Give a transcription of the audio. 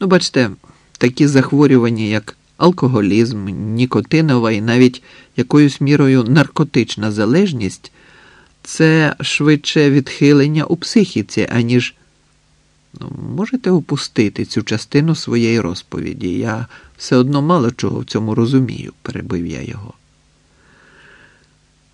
Ну, бачите, такі захворювання, як алкоголізм, нікотинова і навіть якоюсь мірою наркотична залежність, це швидше відхилення у психіці, аніж Ну, можете опустити цю частину своєї розповіді. Я все одно мало чого в цьому розумію, перебив я його.